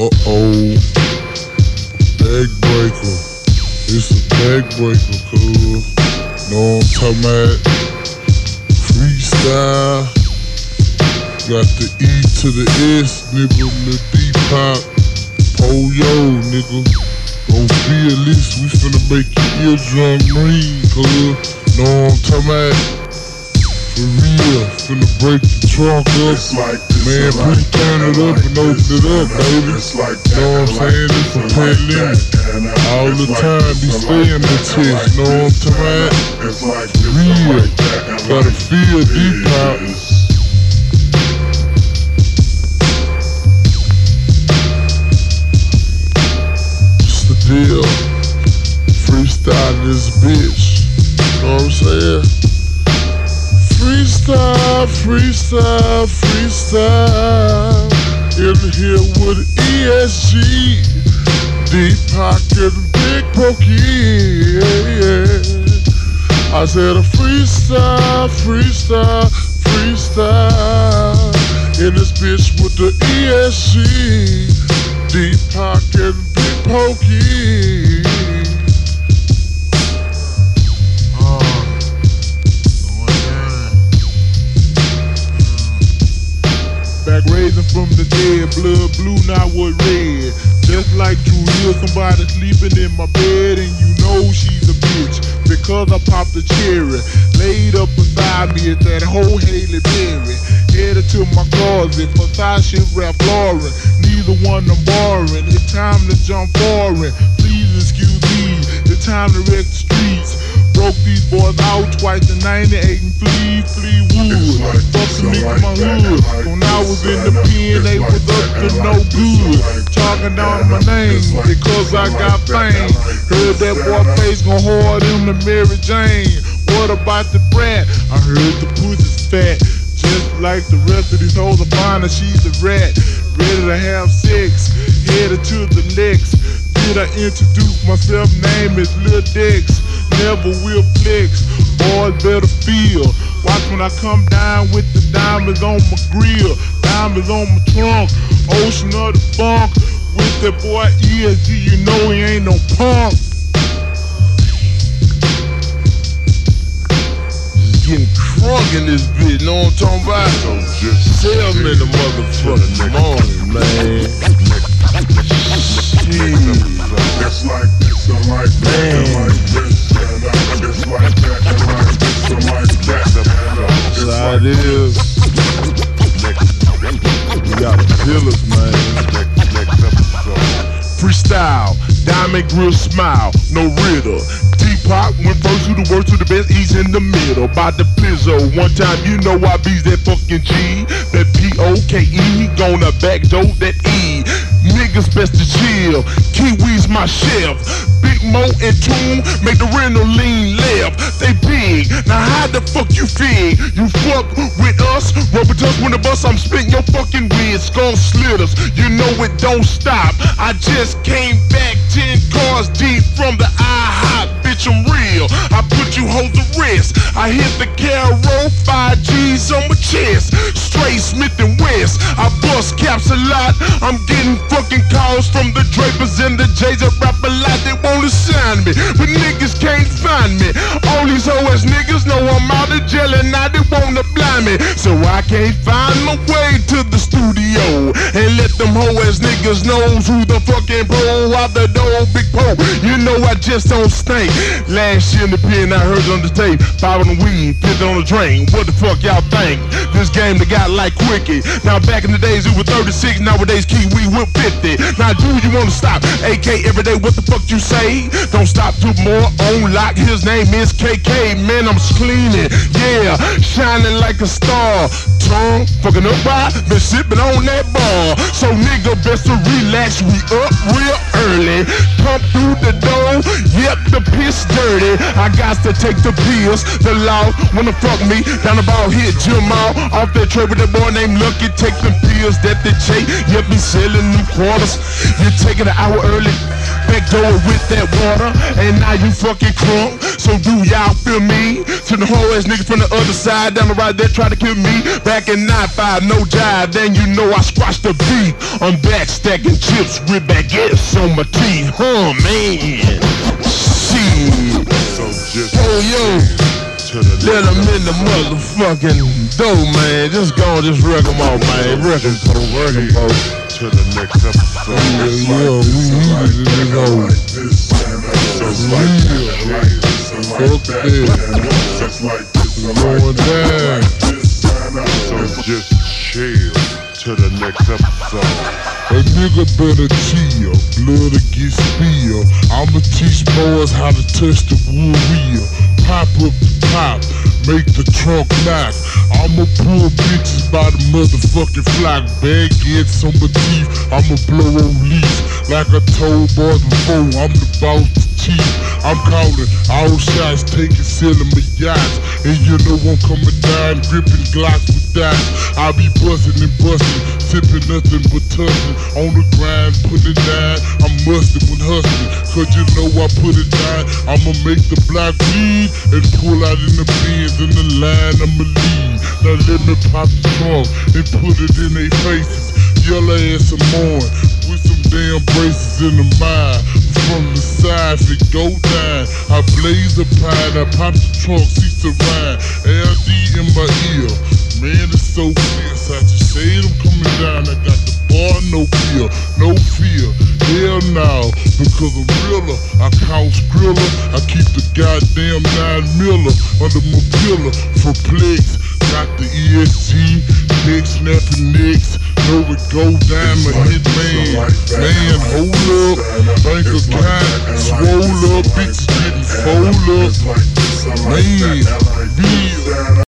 Uh oh. Bag breaker. It's a bag breaker, cuz. Know what I'm talking about? Freestyle. Got the E to the S, nigga. The D pop. yo' nigga. Gon' feel this. We finna make your eardrum ring, cuz. Know what I'm talking about? For real, finna break the trunk up. like Man, please turn it up and open it up, baby. Know what I'm saying? It's a pay limit. All the time, be staying the chest. Know what I'm talking about? It's like Real. Gotta feel deep out. It's the deal. Freestyle this bitch. Know what I'm saying? Freestyle, freestyle, freestyle. In here with ESG. Deep pocket, big pokey. Yeah, yeah. I said a freestyle, freestyle, freestyle. In this bitch with the ESG. Deep pocket, big pokey. From the dead, blood blue, not what red. Just like you hear somebody sleeping in my bed and you know she's a bitch because I popped a cherry. Laid up beside me at that whole Halle Berry. Headed to my closet, Versace Ralph Lauren. Neither one I'm borrowing. It's time to jump foreign. Please excuse me. It's time to wreck the streets. Broke these boys out twice in 98 and flee, was in the pen, they was up to no good. Talking down my name because I got fame. Heard that boy face gon' hard him to Mary Jane. What about the brat? I heard the pussy's fat. Just like the rest of these hoes, I find her she's a rat. Ready to have sex, headed to the next. Did I introduce myself? Name is Lil Dex. Never will flex. Boys better feel. Watch when I come down with the diamonds on my grill, diamonds on my trunk, ocean of the funk. With that boy ESG, you know he ain't no punk. getting crunk in this bitch, know what I'm talking about? Sell me the motherfucking morning, man. Freestyle, diamond grill smile, no riddle. T-Pop went first to the worst to the best, he's in the middle. By the pizzo, one time you know I be's that fucking G. That P-O-K-E, he gonna backdoor that E. Niggas best to chill, Kiwi's my chef. Big Moe and Toon make the rental lean left. They big, now how the fuck you feel? You fuck with us, when the bus, I'm spitting your fucking wig, skull slitters. You know it don't stop. I just came back 10 cars deep from the IHOP, bitch, I'm real. I put you hold the wrist. I hit the Caro, 5 G's on my chest. Straight Smith and West. I bust caps a lot. I'm getting fucking calls from the Drapers and the J's that rap a lot. They wanna sign me, but niggas can't find me. All these hoe niggas know I'm out of jail and now they wanna I can't find my way to the studio them hoe niggas know who the fucking pro out the door, big pro. You know I just don't stink. Last year in the pen, I heard on the tape, the weed, fifth on the drain. What the fuck y'all think? This game they got like quickie. Now back in the days it was 36, nowadays Kiwi with 50. Now do you wanna stop? AK every day, what the fuck you say? Don't stop to more on lock. His name is KK, man, I'm cleaning. Yeah, shining like a star. Tongue fucking up right, been sipping on that bar. So nigga best to relax, we up real early. Pump through the door, yep, the piss dirty. I got to take the pills, the law wanna fuck me. Down ball, hit Jamal. Off that trade with that boy named Lucky, take the pills that they take. Yep, be selling them quarters. You're taking an hour early. backdoor with that water, and now you fucking crunk. So do y'all feel me? To the whole ass niggas from the other side, down the right there try to kill me. Back in 9-5, no jive, then you know I squashed the beat. I'm back stacking chips with baguettes on my teeth, huh man? Shit. So just Oh yo. to Let them in the motherfucking door, man. Just go and just wreck them off, man. Wreck them. Wreck them, to the next episode. Yeah, yeah, we easy in this hole. So like Real. Fuck that. just like this, Going down. just chill to the next episode. A nigga better chill, blood will get. I'ma teach boys how to touch the wood. Pop up the top, make the trunk knock. I'ma pull bitches by the motherfucking flock. Baguettes on my teeth, I'ma blow on leaves. Like I told boys before, I'm the boss, the. I'm calling all shots, taking, my yachts. And you know I'm coming down, gripping Glocks with dimes. I be busting and busting, sipping nothing but tussling. On the grind, put it down. I'm musty when hustling, cause you know I put it down. I'ma make the block bleed and pull out in the bins in the line. I'ma lead. Now let me pop the trunk and put it in their faces. Yellow ass some more with some damn braces in the mind. It go down, I blaze a pine, I pop the trunk, cease to ride. LD in my ear, man, it's so fierce. I just say I'm coming down, I got the bar, no fear, no fear. Hell no, because I'm realer. I count skriller, I keep the goddamn nine miller under my pillar for plex. Got the ESG, neck snapping necks. Know it go down, my hit man. Man, hold up. Bank account, swole up, bitches getting fold up. Man.